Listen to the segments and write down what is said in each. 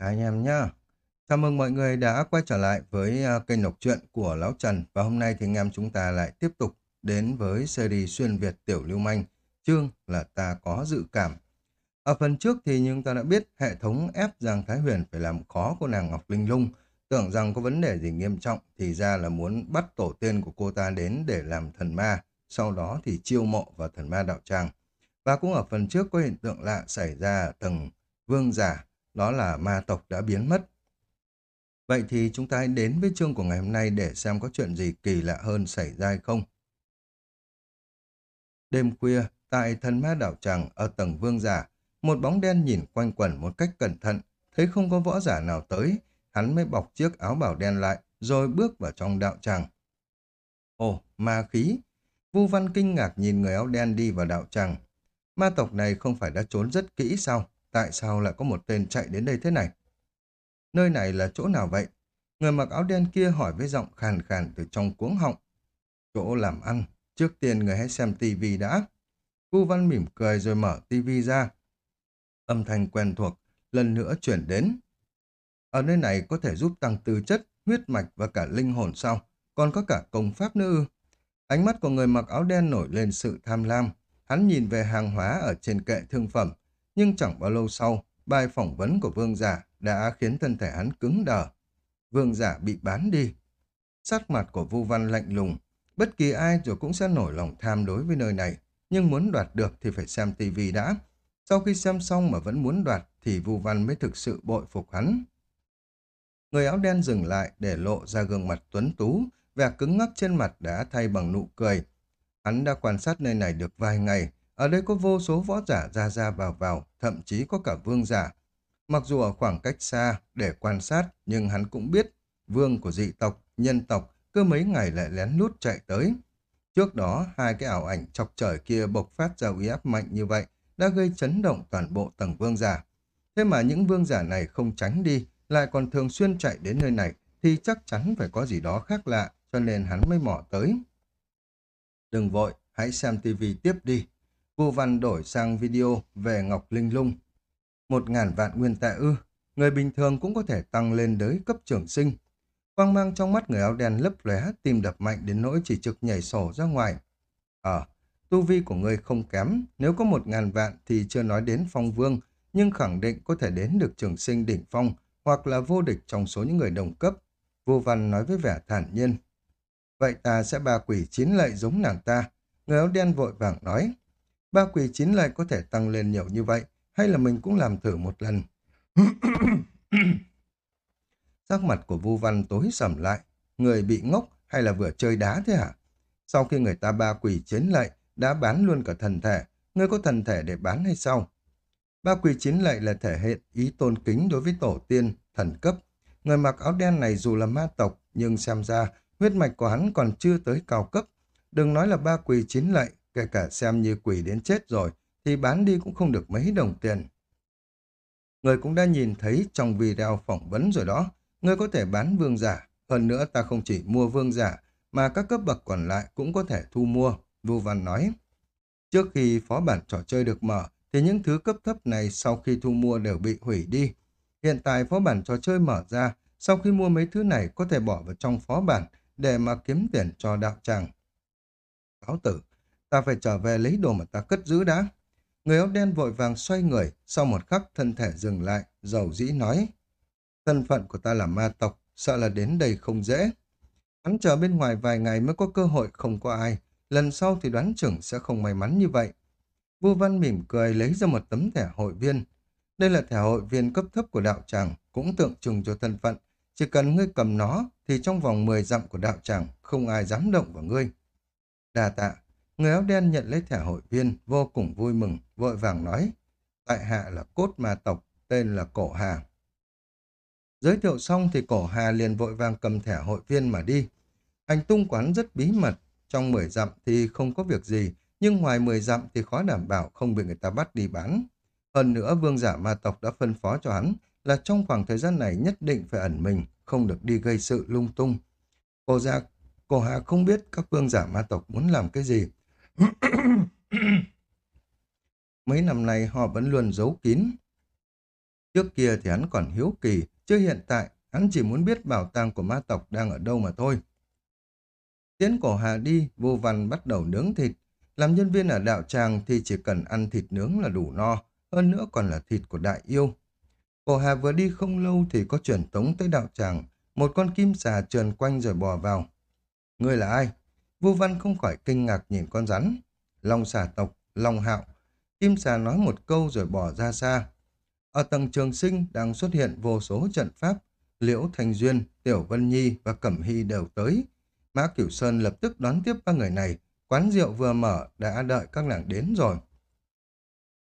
Anh em nhá. Chào mừng mọi người đã quay trở lại với à, kênh đọc truyện của Lão Trần và hôm nay thì anh em chúng ta lại tiếp tục đến với series xuyên Việt Tiểu Lưu Manh, chương là ta có dự cảm. Ở phần trước thì chúng ta đã biết hệ thống ép Giang Thái Huyền phải làm khó cô nàng Ngọc Linh Lung, tưởng rằng có vấn đề gì nghiêm trọng thì ra là muốn bắt tổ tiên của cô ta đến để làm thần ma, sau đó thì chiêu mộ vào thần ma đạo tràng. Và cũng ở phần trước có hiện tượng lạ xảy ra ở tầng vương giả đó là ma tộc đã biến mất. Vậy thì chúng ta hãy đến với chương của ngày hôm nay để xem có chuyện gì kỳ lạ hơn xảy ra hay không. Đêm khuya, tại thần ma đảo tràng ở tầng vương giả, một bóng đen nhìn quanh quẩn một cách cẩn thận, thấy không có võ giả nào tới, hắn mới bọc chiếc áo bảo đen lại, rồi bước vào trong đạo tràng. Ồ, ma khí! Vu Văn kinh ngạc nhìn người áo đen đi vào đạo tràng. Ma tộc này không phải đã trốn rất kỹ sao? Tại sao lại có một tên chạy đến đây thế này? Nơi này là chỗ nào vậy? Người mặc áo đen kia hỏi với giọng khàn khàn từ trong cuống họng. Chỗ làm ăn, trước tiên người hãy xem tivi đã. cu Văn mỉm cười rồi mở tivi ra. Âm thanh quen thuộc, lần nữa chuyển đến. Ở nơi này có thể giúp tăng tư chất, huyết mạch và cả linh hồn sau, còn có cả công pháp nữa ư. Ánh mắt của người mặc áo đen nổi lên sự tham lam. Hắn nhìn về hàng hóa ở trên kệ thương phẩm, nhưng chẳng bao lâu sau, bài phỏng vấn của vương giả đã khiến thân thể hắn cứng đờ. Vương giả bị bán đi. Sắc mặt của Vu Văn lạnh lùng, bất kỳ ai rồi cũng sẽ nổi lòng tham đối với nơi này, nhưng muốn đoạt được thì phải xem tivi đã. Sau khi xem xong mà vẫn muốn đoạt thì Vu Văn mới thực sự bội phục hắn. Người áo đen dừng lại để lộ ra gương mặt tuấn tú, vẻ cứng ngắc trên mặt đã thay bằng nụ cười. Hắn đã quan sát nơi này được vài ngày, ở đây có vô số võ giả ra ra vào vào, thậm chí có cả vương giả. Mặc dù ở khoảng cách xa để quan sát, nhưng hắn cũng biết vương của dị tộc, nhân tộc cứ mấy ngày lại lén lút chạy tới. Trước đó, hai cái ảo ảnh chọc trời kia bộc phát ra uy áp mạnh như vậy đã gây chấn động toàn bộ tầng vương giả. Thế mà những vương giả này không tránh đi, lại còn thường xuyên chạy đến nơi này, thì chắc chắn phải có gì đó khác lạ, cho nên hắn mới mò tới. Đừng vội, hãy xem tivi tiếp đi, Vu Văn đổi sang video về Ngọc Linh Lung. Một ngàn vạn nguyên tệ ư, người bình thường cũng có thể tăng lên tới cấp trưởng sinh. Quang mang trong mắt người áo đen lấp lóe, tim đập mạnh đến nỗi chỉ trực nhảy sổ ra ngoài. Ờ, tu vi của người không kém, nếu có một ngàn vạn thì chưa nói đến phong vương, nhưng khẳng định có thể đến được trường sinh đỉnh phong, hoặc là vô địch trong số những người đồng cấp. Vô văn nói với vẻ thản nhiên. Vậy ta sẽ ba quỷ chín lệ giống nàng ta. Người áo đen vội vàng nói ba quỷ chín lại có thể tăng lên nhiều như vậy, hay là mình cũng làm thử một lần. Sắc mặt của Vu Văn tối sầm lại, người bị ngốc hay là vừa chơi đá thế hả? Sau khi người ta ba quỷ chiến lại, đã bán luôn cả thần thể, người có thần thể để bán hay sao? Ba quỷ chiến lệ là thể hiện ý tôn kính đối với tổ tiên, thần cấp. Người mặc áo đen này dù là ma tộc, nhưng xem ra huyết mạch của hắn còn chưa tới cao cấp. Đừng nói là ba quỷ chiến lệ, kể cả xem như quỷ đến chết rồi, thì bán đi cũng không được mấy đồng tiền. Người cũng đã nhìn thấy trong video phỏng vấn rồi đó, người có thể bán vương giả, hơn nữa ta không chỉ mua vương giả, mà các cấp bậc còn lại cũng có thể thu mua, Vu Văn nói. Trước khi phó bản trò chơi được mở, thì những thứ cấp thấp này sau khi thu mua đều bị hủy đi. Hiện tại phó bản trò chơi mở ra, sau khi mua mấy thứ này có thể bỏ vào trong phó bản để mà kiếm tiền cho đạo tràng. Cáo tử, Ta phải trở về lấy đồ mà ta cất giữ đã. Người áo đen vội vàng xoay người, sau một khắc thân thể dừng lại, dầu dĩ nói. Thân phận của ta là ma tộc, sợ là đến đây không dễ. Hắn chờ bên ngoài vài ngày mới có cơ hội không có ai, lần sau thì đoán chừng sẽ không may mắn như vậy. vua Văn mỉm cười lấy ra một tấm thẻ hội viên. Đây là thẻ hội viên cấp thấp của đạo tràng, cũng tượng trưng cho thân phận. Chỉ cần ngươi cầm nó, thì trong vòng 10 dặm của đạo tràng, không ai dám động vào ngươi. Đà tạ, Người áo đen nhận lấy thẻ hội viên, vô cùng vui mừng, vội vàng nói. Tại hạ là cốt ma tộc, tên là Cổ Hà. Giới thiệu xong thì Cổ Hà liền vội vàng cầm thẻ hội viên mà đi. Hành tung quán rất bí mật, trong 10 dặm thì không có việc gì, nhưng ngoài 10 dặm thì khó đảm bảo không bị người ta bắt đi bán. Hơn nữa vương giả ma tộc đã phân phó cho hắn là trong khoảng thời gian này nhất định phải ẩn mình, không được đi gây sự lung tung. Cô ra, dạ, cổ hà không biết các vương giả ma tộc muốn làm cái gì, Mấy năm nay họ vẫn luôn giấu kín. Trước kia thì hắn còn hiếu kỳ, chứ hiện tại hắn chỉ muốn biết bảo tàng của ma tộc đang ở đâu mà thôi. Tiến cổ Hà đi, vô văn bắt đầu nướng thịt. Làm nhân viên ở đạo tràng thì chỉ cần ăn thịt nướng là đủ no, hơn nữa còn là thịt của đại yêu. Cổ Hà vừa đi không lâu thì có truyền tống tới đạo tràng, một con kim xà trườn quanh rồi bò vào. Người là ai? Vu văn không khỏi kinh ngạc nhìn con rắn. Long xà tộc, Long hạo. Kim xà nói một câu rồi bỏ ra xa. Ở tầng trường sinh đang xuất hiện vô số trận pháp. Liễu Thành Duyên, Tiểu Vân Nhi và Cẩm Hy đều tới. Mã Cửu Sơn lập tức đón tiếp ba người này. Quán rượu vừa mở đã đợi các nàng đến rồi.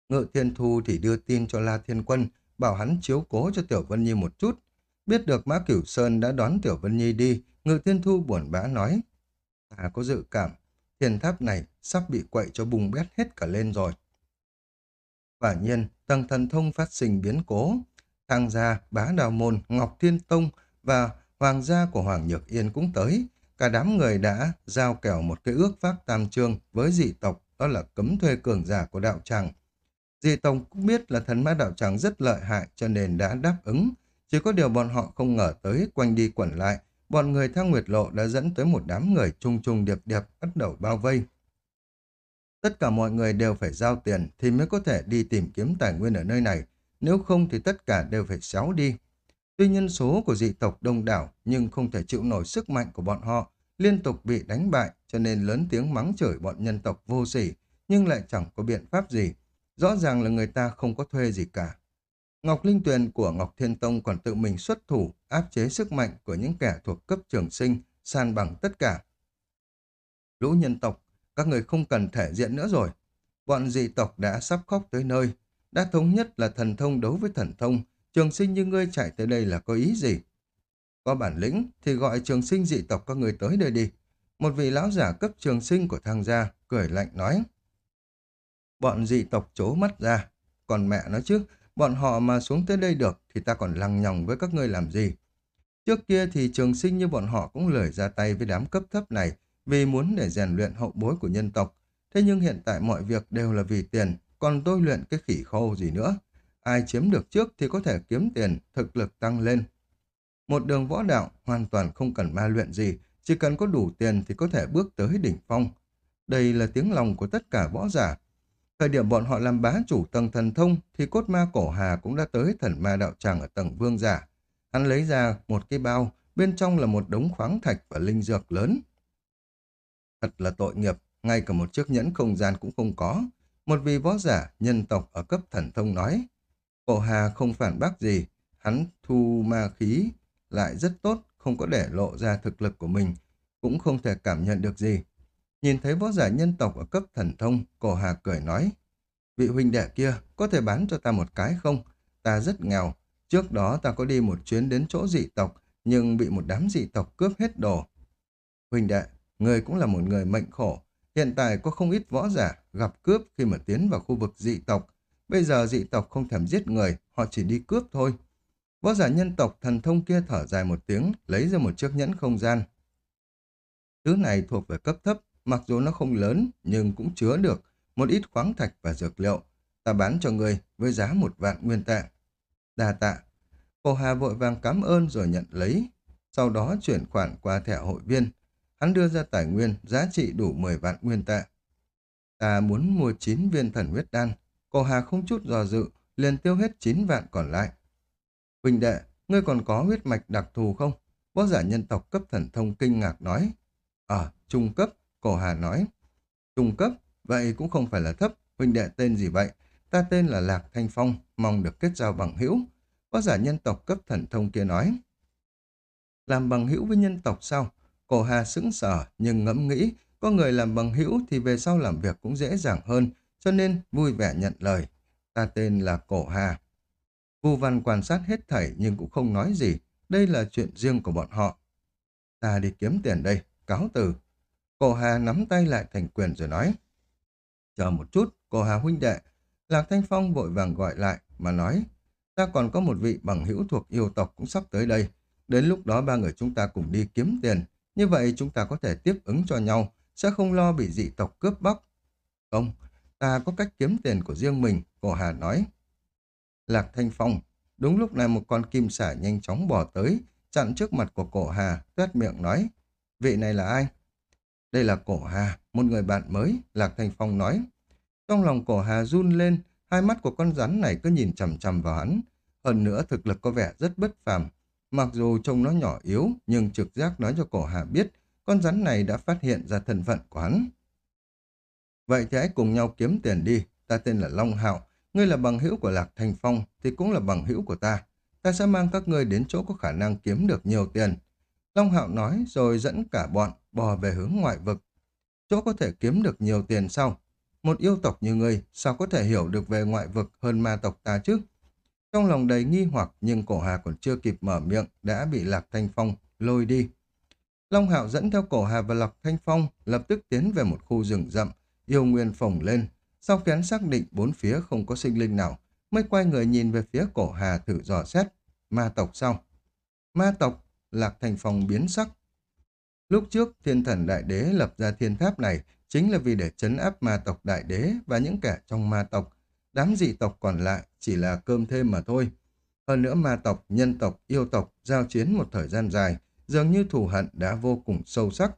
Ngự Thiên Thu thì đưa tin cho La Thiên Quân, bảo hắn chiếu cố cho Tiểu Vân Nhi một chút. Biết được Mã Cửu Sơn đã đón Tiểu Vân Nhi đi, Ngự Thiên Thu buồn bã nói. Ta có dự cảm, thiên tháp này sắp bị quậy cho bùng bét hết cả lên rồi. Quả nhiên, tầng thần thông phát sinh biến cố. Thang gia, bá đào môn, Ngọc Thiên Tông và hoàng gia của Hoàng Nhược Yên cũng tới. Cả đám người đã giao kèo một cái ước pháp tam trương với dị tộc, đó là cấm thuê cường giả của đạo tràng. Dị tộc cũng biết là thần ma đạo tràng rất lợi hại cho nên đã đáp ứng. Chỉ có điều bọn họ không ngờ tới quanh đi quẩn lại, bọn người theo Nguyệt Lộ đã dẫn tới một đám người trung trung điệp điệp bắt đầu bao vây. Tất cả mọi người đều phải giao tiền thì mới có thể đi tìm kiếm tài nguyên ở nơi này, nếu không thì tất cả đều phải xéo đi. Tuy nhân số của dị tộc đông đảo nhưng không thể chịu nổi sức mạnh của bọn họ, liên tục bị đánh bại cho nên lớn tiếng mắng chửi bọn nhân tộc vô sỉ, nhưng lại chẳng có biện pháp gì. Rõ ràng là người ta không có thuê gì cả. Ngọc Linh Tuyền của Ngọc Thiên Tông còn tự mình xuất thủ, áp chế sức mạnh của những kẻ thuộc cấp trường sinh, san bằng tất cả. Lũ nhân tộc, các người không cần thể diện nữa rồi. Bọn dị tộc đã sắp khóc tới nơi, đã thống nhất là thần thông đấu với thần thông, trường sinh như ngươi chạy tới đây là có ý gì? Có bản lĩnh thì gọi trường sinh dị tộc các người tới đây đi. Một vị lão giả cấp trường sinh của Thang gia cười lạnh nói. Bọn dị tộc chố mắt ra, còn mẹ nó chứ, bọn họ mà xuống tới đây được thì ta còn lằng nhòng với các ngươi làm gì. Trước kia thì trường sinh như bọn họ cũng lười ra tay với đám cấp thấp này vì muốn để rèn luyện hậu bối của nhân tộc. Thế nhưng hiện tại mọi việc đều là vì tiền, còn tôi luyện cái khỉ khô gì nữa. Ai chiếm được trước thì có thể kiếm tiền, thực lực tăng lên. Một đường võ đạo hoàn toàn không cần ma luyện gì, chỉ cần có đủ tiền thì có thể bước tới đỉnh phong. Đây là tiếng lòng của tất cả võ giả, Thời điểm bọn họ làm bá chủ tầng thần thông thì cốt ma cổ hà cũng đã tới thần ma đạo tràng ở tầng vương giả. Hắn lấy ra một cái bao, bên trong là một đống khoáng thạch và linh dược lớn. Thật là tội nghiệp, ngay cả một chiếc nhẫn không gian cũng không có. Một vị võ giả, nhân tộc ở cấp thần thông nói. Cổ hà không phản bác gì, hắn thu ma khí lại rất tốt, không có để lộ ra thực lực của mình, cũng không thể cảm nhận được gì. Nhìn thấy võ giả nhân tộc ở cấp thần thông, cổ hà cười nói, vị huynh đệ kia có thể bán cho ta một cái không? Ta rất nghèo, trước đó ta có đi một chuyến đến chỗ dị tộc, nhưng bị một đám dị tộc cướp hết đồ. Huynh đệ, người cũng là một người mệnh khổ, hiện tại có không ít võ giả gặp cướp khi mà tiến vào khu vực dị tộc. Bây giờ dị tộc không thèm giết người, họ chỉ đi cướp thôi. Võ giả nhân tộc thần thông kia thở dài một tiếng, lấy ra một chiếc nhẫn không gian. Thứ này thuộc về cấp thấp, Mặc dù nó không lớn, nhưng cũng chứa được một ít khoáng thạch và dược liệu. Ta bán cho người với giá một vạn nguyên tệ. Đà tạ. Cô Hà vội vàng cảm ơn rồi nhận lấy. Sau đó chuyển khoản qua thẻ hội viên. Hắn đưa ra tài nguyên giá trị đủ 10 vạn nguyên tệ. Ta muốn mua 9 viên thần huyết đan. Cô Hà không chút dò dự, liền tiêu hết 9 vạn còn lại. Huỳnh đệ, ngươi còn có huyết mạch đặc thù không? Võ giả nhân tộc cấp thần thông kinh ngạc nói. Ở, à, trung cấp, Cổ Hà nói, trung cấp, vậy cũng không phải là thấp, huynh đệ tên gì vậy? Ta tên là Lạc Thanh Phong, mong được kết giao bằng hữu. Có giả nhân tộc cấp thần thông kia nói. Làm bằng hữu với nhân tộc sao? Cổ Hà sững sờ nhưng ngẫm nghĩ, có người làm bằng hữu thì về sau làm việc cũng dễ dàng hơn, cho nên vui vẻ nhận lời. Ta tên là Cổ Hà. Vu Văn quan sát hết thảy nhưng cũng không nói gì, đây là chuyện riêng của bọn họ. Ta đi kiếm tiền đây, cáo từ. Cổ Hà nắm tay lại thành quyền rồi nói. Chờ một chút, cổ Hà huynh đệ. Lạc Thanh Phong vội vàng gọi lại mà nói. Ta còn có một vị bằng hữu thuộc yêu tộc cũng sắp tới đây. Đến lúc đó ba người chúng ta cùng đi kiếm tiền. Như vậy chúng ta có thể tiếp ứng cho nhau, sẽ không lo bị dị tộc cướp bóc. Không, ta có cách kiếm tiền của riêng mình, cổ Hà nói. Lạc Thanh Phong, Đúng lúc này một con kim xả nhanh chóng bỏ tới, chặn trước mặt của cổ Hà, tuét miệng nói, vị này là ai? Đây là cổ Hà, một người bạn mới, Lạc Thanh Phong nói. Trong lòng cổ Hà run lên, hai mắt của con rắn này cứ nhìn chằm chằm vào hắn. Hơn nữa thực lực có vẻ rất bất phàm. Mặc dù trông nó nhỏ yếu, nhưng trực giác nói cho cổ Hà biết con rắn này đã phát hiện ra thân phận của hắn. Vậy thì hãy cùng nhau kiếm tiền đi, ta tên là Long Hạo, ngươi là bằng hữu của Lạc thành Phong thì cũng là bằng hữu của ta. Ta sẽ mang các ngươi đến chỗ có khả năng kiếm được nhiều tiền. Long Hạo nói rồi dẫn cả bọn bò về hướng ngoại vực. Chỗ có thể kiếm được nhiều tiền sau. Một yêu tộc như ngươi sao có thể hiểu được về ngoại vực hơn ma tộc ta chứ? Trong lòng đầy nghi hoặc nhưng cổ hà còn chưa kịp mở miệng đã bị Lạc Thanh Phong lôi đi. Long Hạo dẫn theo cổ hà và Lạc Thanh Phong lập tức tiến về một khu rừng rậm, yêu nguyên phồng lên. Sau khi hắn xác định bốn phía không có sinh linh nào, mới quay người nhìn về phía cổ hà thử dò xét. Ma tộc sau. Ma tộc, Lạc thành Phong biến sắc. Lúc trước, thiên thần đại đế lập ra thiên tháp này chính là vì để chấn áp ma tộc đại đế và những kẻ trong ma tộc. Đám dị tộc còn lại chỉ là cơm thêm mà thôi. Hơn nữa ma tộc, nhân tộc, yêu tộc giao chiến một thời gian dài, dường như thù hận đã vô cùng sâu sắc.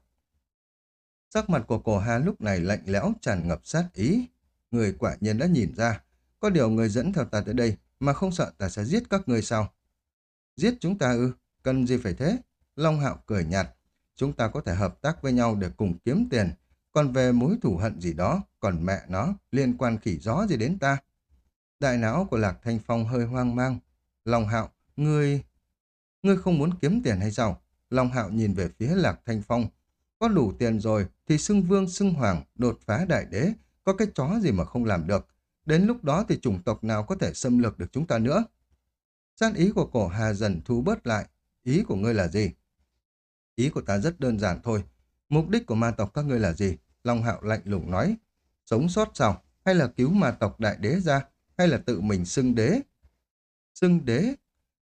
Sắc mặt của cổ Hà lúc này lạnh lẽo tràn ngập sát ý. Người quả nhiên đã nhìn ra, có điều người dẫn theo ta tới đây mà không sợ ta sẽ giết các người sao? Giết chúng ta ư? Cần gì phải thế? Long Hạo cười nhạt. Chúng ta có thể hợp tác với nhau để cùng kiếm tiền. Còn về mối thù hận gì đó, còn mẹ nó, liên quan khỉ gió gì đến ta? Đại não của Lạc Thanh Phong hơi hoang mang. Long Hạo, ngươi... Ngươi không muốn kiếm tiền hay sao? Long Hạo nhìn về phía Lạc Thanh Phong. Có đủ tiền rồi thì xưng vương xưng hoàng, đột phá đại đế, có cái chó gì mà không làm được. Đến lúc đó thì chủng tộc nào có thể xâm lược được chúng ta nữa? Sát ý của cổ Hà dần thu bớt lại. Ý của ngươi là gì? Ý của ta rất đơn giản thôi. Mục đích của ma tộc các ngươi là gì? Long Hạo lạnh lùng nói. Sống sót sao? Hay là cứu ma tộc đại đế ra? Hay là tự mình xưng đế? Xưng đế?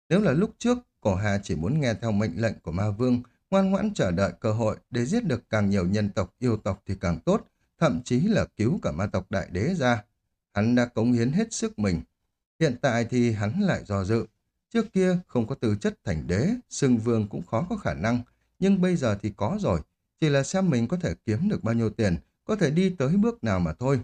Nếu là lúc trước, cổ Hà chỉ muốn nghe theo mệnh lệnh của ma vương, ngoan ngoãn chờ đợi cơ hội để giết được càng nhiều nhân tộc yêu tộc thì càng tốt, thậm chí là cứu cả ma tộc đại đế ra. Hắn đã cống hiến hết sức mình. Hiện tại thì hắn lại do dự. Trước kia không có tư chất thành đế, xưng vương cũng khó có khả năng, nhưng bây giờ thì có rồi, chỉ là xem mình có thể kiếm được bao nhiêu tiền, có thể đi tới bước nào mà thôi.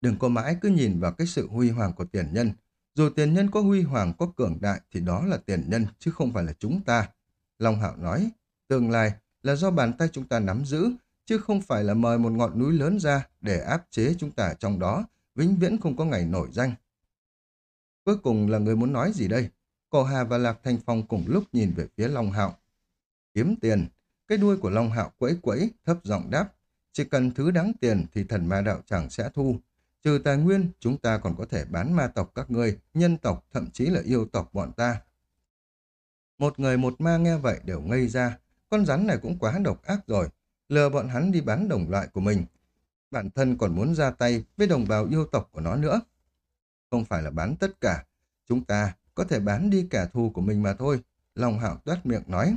Đừng có mãi cứ nhìn vào cái sự huy hoàng của tiền nhân. Dù tiền nhân có huy hoàng, có cường đại thì đó là tiền nhân, chứ không phải là chúng ta. Long Hạo nói, tương lai là do bàn tay chúng ta nắm giữ, chứ không phải là mời một ngọn núi lớn ra để áp chế chúng ta trong đó, vĩnh viễn không có ngày nổi danh. Cuối cùng là người muốn nói gì đây? Cổ Hà và Lạc Thanh Phong cùng lúc nhìn về phía Long Hạo. Kiếm tiền. Cái đuôi của Long Hạo quẫy quẫy, thấp giọng đáp. Chỉ cần thứ đáng tiền thì thần ma đạo chẳng sẽ thu. Trừ tài nguyên, chúng ta còn có thể bán ma tộc các ngươi, nhân tộc, thậm chí là yêu tộc bọn ta. Một người một ma nghe vậy đều ngây ra. Con rắn này cũng quá độc ác rồi. Lừa bọn hắn đi bán đồng loại của mình. Bản thân còn muốn ra tay với đồng bào yêu tộc của nó nữa. Không phải là bán tất cả. Chúng ta có thể bán đi kẻ thù của mình mà thôi. Long hạo toát miệng nói.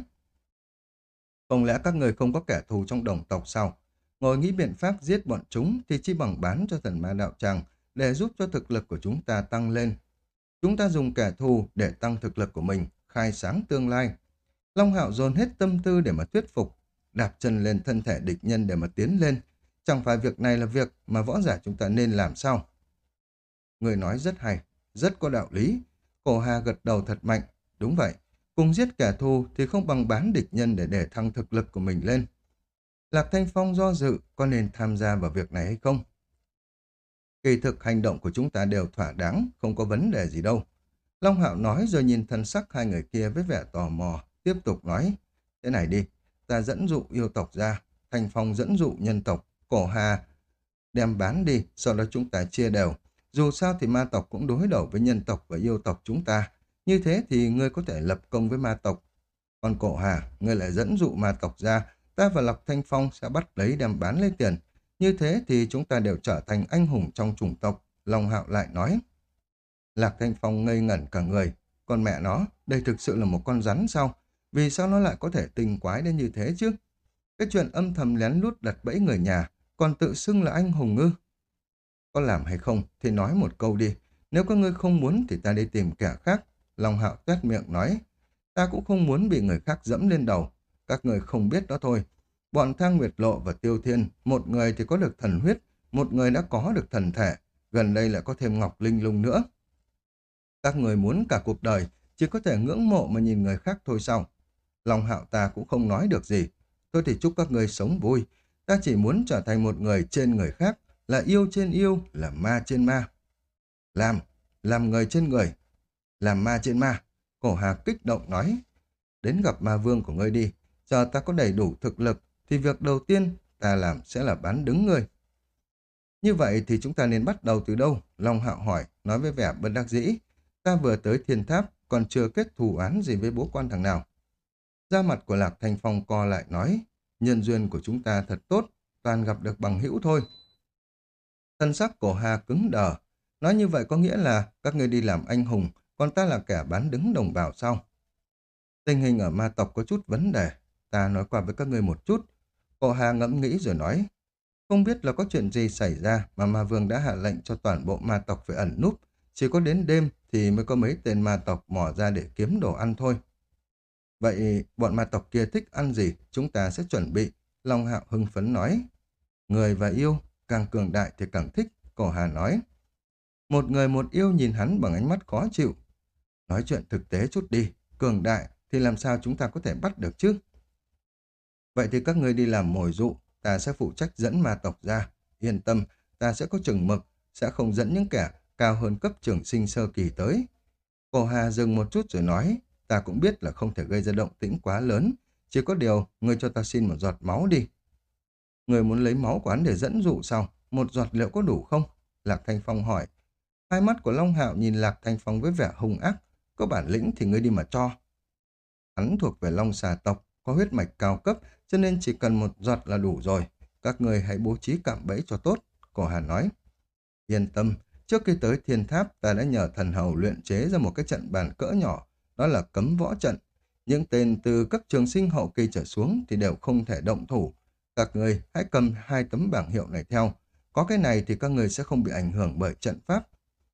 Không lẽ các người không có kẻ thù trong đồng tộc sao? Ngồi nghĩ biện pháp giết bọn chúng thì chỉ bằng bán cho thần ma đạo tràng để giúp cho thực lực của chúng ta tăng lên. Chúng ta dùng kẻ thù để tăng thực lực của mình, khai sáng tương lai. Long Hạo dồn hết tâm tư để mà thuyết phục, đạp chân lên thân thể địch nhân để mà tiến lên. Chẳng phải việc này là việc mà võ giả chúng ta nên làm sao? Người nói rất hay, rất có đạo lý. Cổ Hà gật đầu thật mạnh. Đúng vậy, cùng giết kẻ thù thì không bằng bán địch nhân để để thăng thực lực của mình lên. Lạc Thanh Phong do dự có nên tham gia vào việc này hay không? Kỳ thực hành động của chúng ta đều thỏa đáng, không có vấn đề gì đâu. Long Hạo nói rồi nhìn thân sắc hai người kia với vẻ tò mò, tiếp tục nói. Thế này đi, ta dẫn dụ yêu tộc ra, Thanh Phong dẫn dụ nhân tộc, cổ hà, đem bán đi, sau đó chúng ta chia đều. Dù sao thì ma tộc cũng đối đầu với nhân tộc và yêu tộc chúng ta. Như thế thì ngươi có thể lập công với ma tộc. Còn cổ hà, ngươi lại dẫn dụ ma tộc ra, ta và Lộc Thanh Phong sẽ bắt lấy đem bán lấy tiền. Như thế thì chúng ta đều trở thành anh hùng trong chủng tộc, Long Hạo lại nói. Lạc Thanh Phong ngây ngẩn cả người. Con mẹ nó, đây thực sự là một con rắn sao? Vì sao nó lại có thể tình quái đến như thế chứ? Cái chuyện âm thầm lén lút đặt bẫy người nhà, còn tự xưng là anh hùng ngư. Có làm hay không thì nói một câu đi. Nếu các ngươi không muốn thì ta đi tìm kẻ khác. Long hạo tuét miệng nói. Ta cũng không muốn bị người khác dẫm lên đầu. Các người không biết đó thôi. Bọn Thang Nguyệt Lộ và Tiêu Thiên, một người thì có được thần huyết, một người đã có được thần thể, gần đây lại có thêm Ngọc Linh Lung nữa. Các người muốn cả cuộc đời, chỉ có thể ngưỡng mộ mà nhìn người khác thôi sao? Long hạo ta cũng không nói được gì. Tôi thì chúc các người sống vui. Ta chỉ muốn trở thành một người trên người khác, là yêu trên yêu, là ma trên ma. Làm, làm người trên người, làm ma trên ma. Cổ Hà kích động nói, đến gặp ma vương của ngươi đi, chờ ta có đầy đủ thực lực, thì việc đầu tiên ta làm sẽ là bán đứng ngươi. Như vậy thì chúng ta nên bắt đầu từ đâu? Long Hạo hỏi, nói với vẻ bất đắc dĩ. Ta vừa tới thiên tháp, còn chưa kết thù án gì với bố quan thằng nào. Da mặt của Lạc Thanh Phong co lại nói, nhân duyên của chúng ta thật tốt, toàn gặp được bằng hữu thôi. Thân sắc cổ Hà cứng đờ, nói như vậy có nghĩa là các ngươi đi làm anh hùng, còn ta là kẻ bán đứng đồng bào sau Tình hình ở ma tộc có chút vấn đề, ta nói qua với các ngươi một chút. Cổ Hà ngẫm nghĩ rồi nói, không biết là có chuyện gì xảy ra mà ma vương đã hạ lệnh cho toàn bộ ma tộc phải ẩn núp, chỉ có đến đêm thì mới có mấy tên ma tộc mò ra để kiếm đồ ăn thôi. Vậy bọn ma tộc kia thích ăn gì, chúng ta sẽ chuẩn bị. Long Hạo hưng phấn nói. Người và yêu, càng cường đại thì càng thích, cổ hà nói. Một người một yêu nhìn hắn bằng ánh mắt khó chịu. Nói chuyện thực tế chút đi, cường đại thì làm sao chúng ta có thể bắt được chứ? Vậy thì các người đi làm mồi dụ, ta sẽ phụ trách dẫn ma tộc ra. Yên tâm, ta sẽ có chừng mực, sẽ không dẫn những kẻ cao hơn cấp trưởng sinh sơ kỳ tới. Cổ Hà dừng một chút rồi nói, ta cũng biết là không thể gây ra động tĩnh quá lớn, chỉ có điều, ngươi cho ta xin một giọt máu đi. Người muốn lấy máu quán để dẫn dụ sao? Một giọt liệu có đủ không? Lạc Thanh Phong hỏi. Hai mắt của Long Hạo nhìn Lạc Thanh Phong với vẻ hung ác. Có bản lĩnh thì ngươi đi mà cho. Hắn thuộc về Long xà tộc, có huyết mạch cao cấp, cho nên chỉ cần một giọt là đủ rồi. Các người hãy bố trí cạm bẫy cho tốt, cổ Hà nói. Yên tâm, trước khi tới thiên tháp ta đã nhờ thần hầu luyện chế ra một cái trận bàn cỡ nhỏ, đó là cấm võ trận. Những tên từ các trường sinh hậu kỳ trở xuống thì đều không thể động thủ. Các người hãy cầm hai tấm bảng hiệu này theo. Có cái này thì các người sẽ không bị ảnh hưởng bởi trận pháp.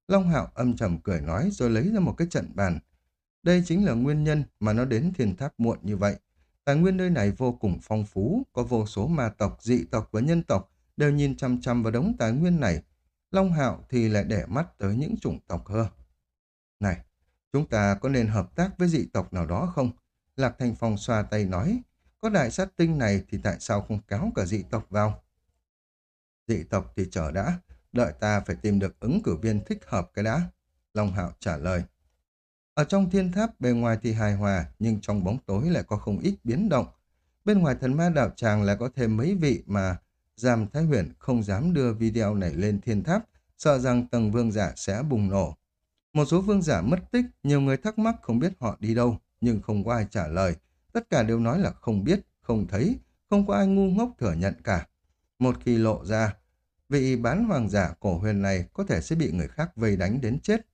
Long Hạo âm trầm cười nói rồi lấy ra một cái trận bàn. Đây chính là nguyên nhân mà nó đến thiên tháp muộn như vậy. Tài nguyên nơi này vô cùng phong phú, có vô số ma tộc, dị tộc và nhân tộc đều nhìn chăm chăm vào đống tài nguyên này. Long Hạo thì lại để mắt tới những chủng tộc hơn. Này, chúng ta có nên hợp tác với dị tộc nào đó không? Lạc Thành Phong xoa tay nói, có đại sát tinh này thì tại sao không kéo cả dị tộc vào? Dị tộc thì chờ đã, đợi ta phải tìm được ứng cử viên thích hợp cái đã. Long Hạo trả lời. Ở trong thiên tháp bề ngoài thì hài hòa, nhưng trong bóng tối lại có không ít biến động. Bên ngoài thần ma đạo tràng lại có thêm mấy vị mà Giam Thái Huyền không dám đưa video này lên thiên tháp, sợ rằng tầng vương giả sẽ bùng nổ. Một số vương giả mất tích, nhiều người thắc mắc không biết họ đi đâu, nhưng không có ai trả lời. Tất cả đều nói là không biết, không thấy, không có ai ngu ngốc thừa nhận cả. Một khi lộ ra, vị bán hoàng giả cổ huyền này có thể sẽ bị người khác vây đánh đến chết.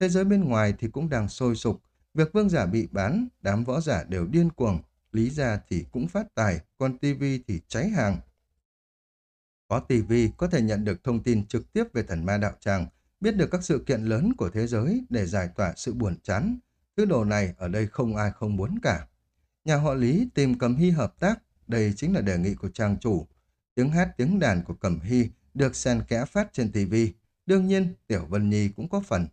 Thế giới bên ngoài thì cũng đang sôi sục, việc vương giả bị bán, đám võ giả đều điên cuồng, lý ra thì cũng phát tài, còn tivi thì cháy hàng. Có tivi có thể nhận được thông tin trực tiếp về thần ma đạo tràng, biết được các sự kiện lớn của thế giới để giải tỏa sự buồn chán. Thứ đồ này ở đây không ai không muốn cả. Nhà họ Lý tìm Cẩm Hy hợp tác, đây chính là đề nghị của trang chủ. Tiếng hát tiếng đàn của Cẩm Hy được xen kẽ phát trên TV. Đương nhiên, Tiểu Vân Nhi cũng có phần.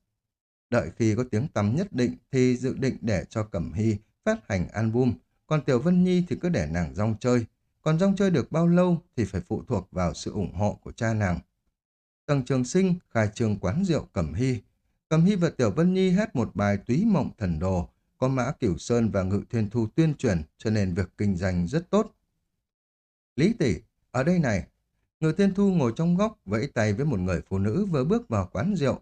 Đợi khi có tiếng tăm nhất định thì dự định để cho Cẩm Hy phát hành album, còn Tiểu Vân Nhi thì cứ để nàng rong chơi. Còn rong chơi được bao lâu thì phải phụ thuộc vào sự ủng hộ của cha nàng. Tầng trường sinh khai trường quán rượu Cẩm Hy. Cẩm Hy và Tiểu Vân Nhi hát một bài túy mộng thần đồ, có mã Cửu Sơn và Ngự Thiên Thu tuyên truyền cho nên việc kinh doanh rất tốt. Lý tỷ, ở đây này. Ngự Thiên Thu ngồi trong góc vẫy tay với một người phụ nữ vừa bước vào quán rượu.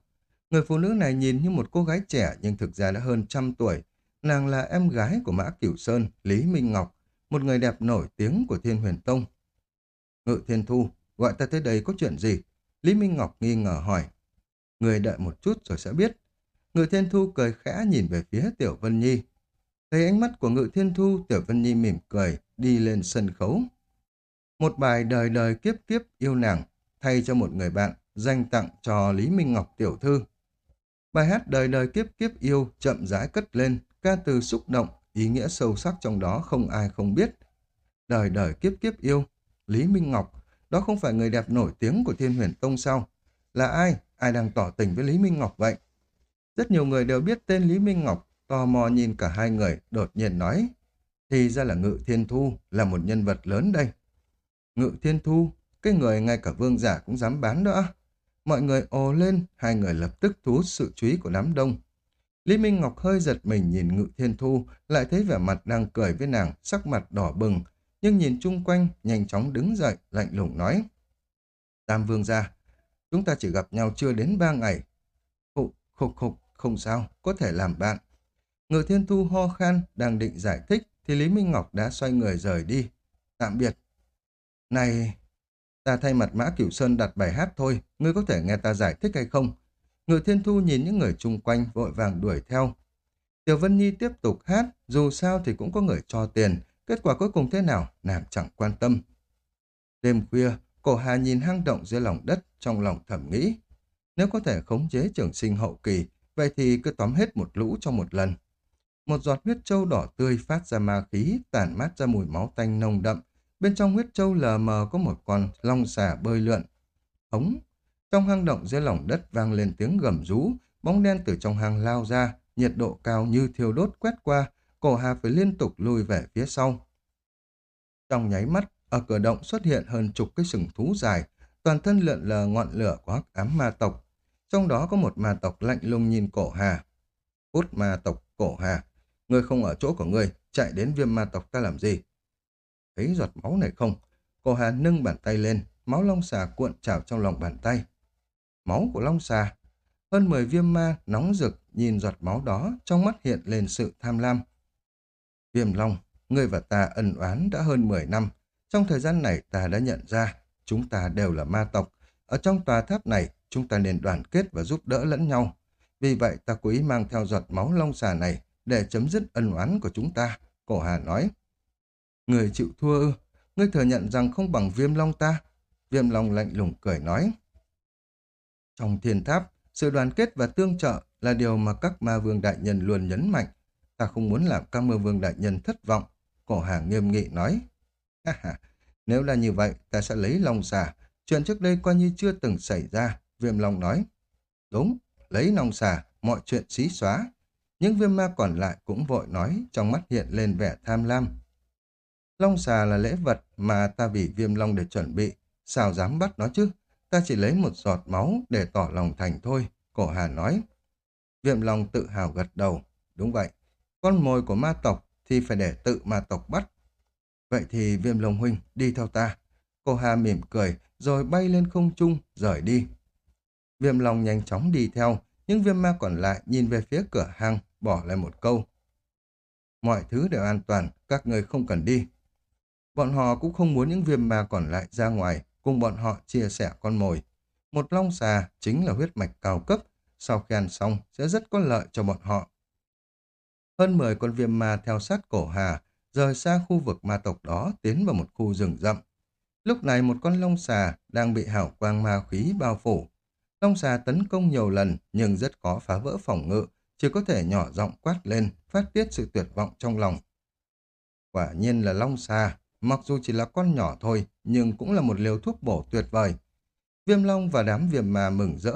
Người phụ nữ này nhìn như một cô gái trẻ nhưng thực ra đã hơn trăm tuổi. Nàng là em gái của Mã Cửu Sơn, Lý Minh Ngọc, một người đẹp nổi tiếng của Thiên Huyền Tông. Ngự Thiên Thu, gọi ta tới đây có chuyện gì? Lý Minh Ngọc nghi ngờ hỏi. Người đợi một chút rồi sẽ biết. Ngự Thiên Thu cười khẽ nhìn về phía Tiểu Vân Nhi. Thấy ánh mắt của Ngự Thiên Thu, Tiểu Vân Nhi mỉm cười, đi lên sân khấu. Một bài đời đời kiếp kiếp yêu nàng, thay cho một người bạn, dành tặng cho Lý Minh Ngọc Tiểu Thư. Bài hát đời đời kiếp kiếp yêu chậm rãi cất lên, ca từ xúc động, ý nghĩa sâu sắc trong đó không ai không biết. Đời đời kiếp kiếp yêu, Lý Minh Ngọc, đó không phải người đẹp nổi tiếng của Thiên Huyền Tông sao? Là ai? Ai đang tỏ tình với Lý Minh Ngọc vậy? Rất nhiều người đều biết tên Lý Minh Ngọc, tò mò nhìn cả hai người, đột nhiên nói. Thì ra là Ngự Thiên Thu, là một nhân vật lớn đây. Ngự Thiên Thu, cái người ngay cả vương giả cũng dám bán đó. À? Mọi người ồ lên, hai người lập tức thu hút sự chú ý của đám đông. Lý Minh Ngọc hơi giật mình nhìn Ngự Thiên Thu, lại thấy vẻ mặt đang cười với nàng, sắc mặt đỏ bừng, nhưng nhìn chung quanh, nhanh chóng đứng dậy, lạnh lùng nói. Tam vương gia, chúng ta chỉ gặp nhau chưa đến ba ngày. Khục, khục, khục, không sao, có thể làm bạn. Ngự Thiên Thu ho khan, đang định giải thích, thì Lý Minh Ngọc đã xoay người rời đi. Tạm biệt. Này, ta thay mặt Mã Cửu Sơn đặt bài hát thôi, ngươi có thể nghe ta giải thích hay không? Ngự Thiên Thu nhìn những người chung quanh vội vàng đuổi theo. Tiểu Vân Nhi tiếp tục hát, dù sao thì cũng có người cho tiền, kết quả cuối cùng thế nào, nàng chẳng quan tâm. Đêm khuya, cổ hà nhìn hang động dưới lòng đất, trong lòng thầm nghĩ. Nếu có thể khống chế trường sinh hậu kỳ, vậy thì cứ tóm hết một lũ trong một lần. Một giọt huyết trâu đỏ tươi phát ra ma khí, tản mát ra mùi máu tanh nồng đậm. Bên trong huyết trâu lờ mờ có một con long xà bơi lượn. Hống! Trong hang động dưới lòng đất vang lên tiếng gầm rú, bóng đen từ trong hang lao ra, nhiệt độ cao như thiêu đốt quét qua, cổ hà phải liên tục lùi về phía sau. Trong nháy mắt, ở cửa động xuất hiện hơn chục cái sừng thú dài, toàn thân lượn lờ ngọn lửa của hắc ám ma tộc. Trong đó có một ma tộc lạnh lùng nhìn cổ hà. Út ma tộc cổ hà, ngươi không ở chỗ của ngươi, chạy đến viêm ma tộc ta làm gì? Thấy giọt máu này không? Cổ hà nâng bàn tay lên, máu long xà cuộn trào trong lòng bàn tay. Máu của long xà. Hơn 10 viêm ma nóng rực nhìn giọt máu đó, trong mắt hiện lên sự tham lam. Viêm long, ngươi và ta ân oán đã hơn 10 năm. Trong thời gian này ta đã nhận ra, chúng ta đều là ma tộc. Ở trong tòa tháp này, chúng ta nên đoàn kết và giúp đỡ lẫn nhau. Vì vậy ta cố ý mang theo giọt máu long xà này để chấm dứt ân oán của chúng ta, cổ hà nói. Người chịu thua ư, ngươi thừa nhận rằng không bằng viêm long ta. Viêm long lạnh lùng cười nói. Trong thiên tháp, sự đoàn kết và tương trợ là điều mà các ma vương đại nhân luôn nhấn mạnh. Ta không muốn làm các ma vương đại nhân thất vọng. Cổ hà nghiêm nghị nói. Ha ha, nếu là như vậy, ta sẽ lấy long xà. Chuyện trước đây coi như chưa từng xảy ra. Viêm long nói. Đúng, lấy long xà, mọi chuyện xí xóa. Những viêm ma còn lại cũng vội nói, trong mắt hiện lên vẻ tham lam. Long xà là lễ vật mà ta vì viêm long để chuẩn bị, sao dám bắt nó chứ? Ta chỉ lấy một giọt máu để tỏ lòng thành thôi, cổ hà nói. Viêm long tự hào gật đầu, đúng vậy, con mồi của ma tộc thì phải để tự ma tộc bắt. Vậy thì viêm long huynh đi theo ta. Cổ hà mỉm cười rồi bay lên không trung, rời đi. Viêm long nhanh chóng đi theo, nhưng viêm ma còn lại nhìn về phía cửa hang bỏ lại một câu. Mọi thứ đều an toàn, các người không cần đi. Bọn họ cũng không muốn những viêm ma còn lại ra ngoài, cùng bọn họ chia sẻ con mồi. Một long xà chính là huyết mạch cao cấp, sau khi ăn xong sẽ rất có lợi cho bọn họ. Hơn 10 con viêm ma theo sát cổ hà, rời xa khu vực ma tộc đó tiến vào một khu rừng rậm. Lúc này một con long xà đang bị hảo quang ma khí bao phủ. Long xà tấn công nhiều lần nhưng rất khó phá vỡ phòng ngự, chỉ có thể nhỏ giọng quát lên, phát tiết sự tuyệt vọng trong lòng. Quả nhiên là long xà, mặc dù chỉ là con nhỏ thôi, nhưng cũng là một liều thuốc bổ tuyệt vời. Viêm long và đám viêm ma mừng rỡ,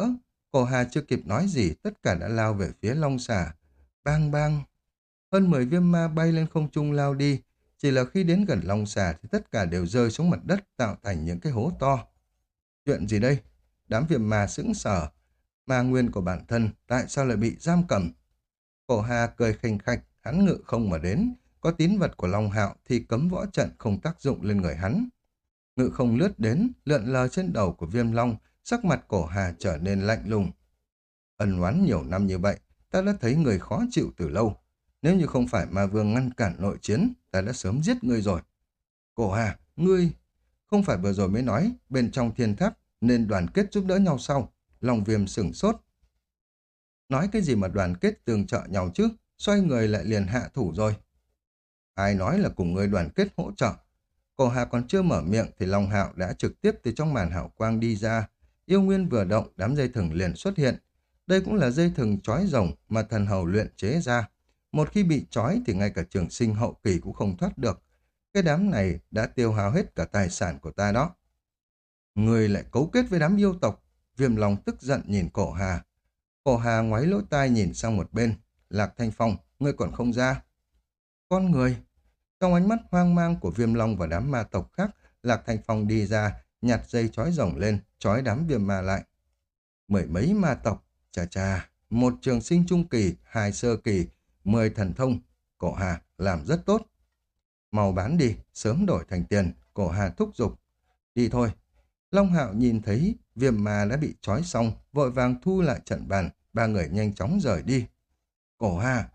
cổ hà chưa kịp nói gì, tất cả đã lao về phía long xà. Bang bang! Hơn 10 viêm ma bay lên không trung lao đi, chỉ là khi đến gần long xà thì tất cả đều rơi xuống mặt đất tạo thành những cái hố to. Chuyện gì đây? Đám viêm ma sững sờ, ma nguyên của bản thân tại sao lại bị giam cầm. Cổ Hà cười khinh khạch, hắn ngự không mà đến, có tín vật của Long Hạo thì cấm võ trận không tác dụng lên người hắn. Ngự không lướt đến, lượn lờ trên đầu của viêm long, sắc mặt cổ Hà trở nên lạnh lùng. Ân oán nhiều năm như vậy, ta đã thấy người khó chịu từ lâu. Nếu như không phải ma vương ngăn cản nội chiến, ta đã sớm giết ngươi rồi. Cổ Hà, ngươi, không phải vừa rồi mới nói, bên trong thiên tháp nên đoàn kết giúp đỡ nhau sau. lòng viêm sửng sốt. Nói cái gì mà đoàn kết tương trợ nhau chứ, xoay người lại liền hạ thủ rồi. Ai nói là cùng người đoàn kết hỗ trợ. Cổ hạ còn chưa mở miệng thì Long Hạo đã trực tiếp từ trong màn hảo quang đi ra. Yêu nguyên vừa động, đám dây thừng liền xuất hiện. Đây cũng là dây thừng trói rồng mà thần hầu luyện chế ra. Một khi bị trói thì ngay cả trường sinh hậu kỳ cũng không thoát được. Cái đám này đã tiêu hao hết cả tài sản của ta đó. Người lại cấu kết với đám yêu tộc. Viêm lòng tức giận nhìn cổ hà. Cổ hà ngoáy lỗ tai nhìn sang một bên. Lạc Thanh Phong, ngươi còn không ra. Con người. Trong ánh mắt hoang mang của viêm long và đám ma tộc khác, Lạc Thanh Phong đi ra, nhặt dây chói rồng lên, chói đám viêm ma lại. Mười mấy ma tộc, chà chà, một trường sinh trung kỳ, hai sơ kỳ, mười thần thông, cổ hà làm rất tốt. Màu bán đi, sớm đổi thành tiền, cổ hà thúc giục. Đi thôi. Long Hạo nhìn thấy viêm ma đã bị trói xong, vội vàng thu lại trận bàn, ba người nhanh chóng rời đi. Cổ hà,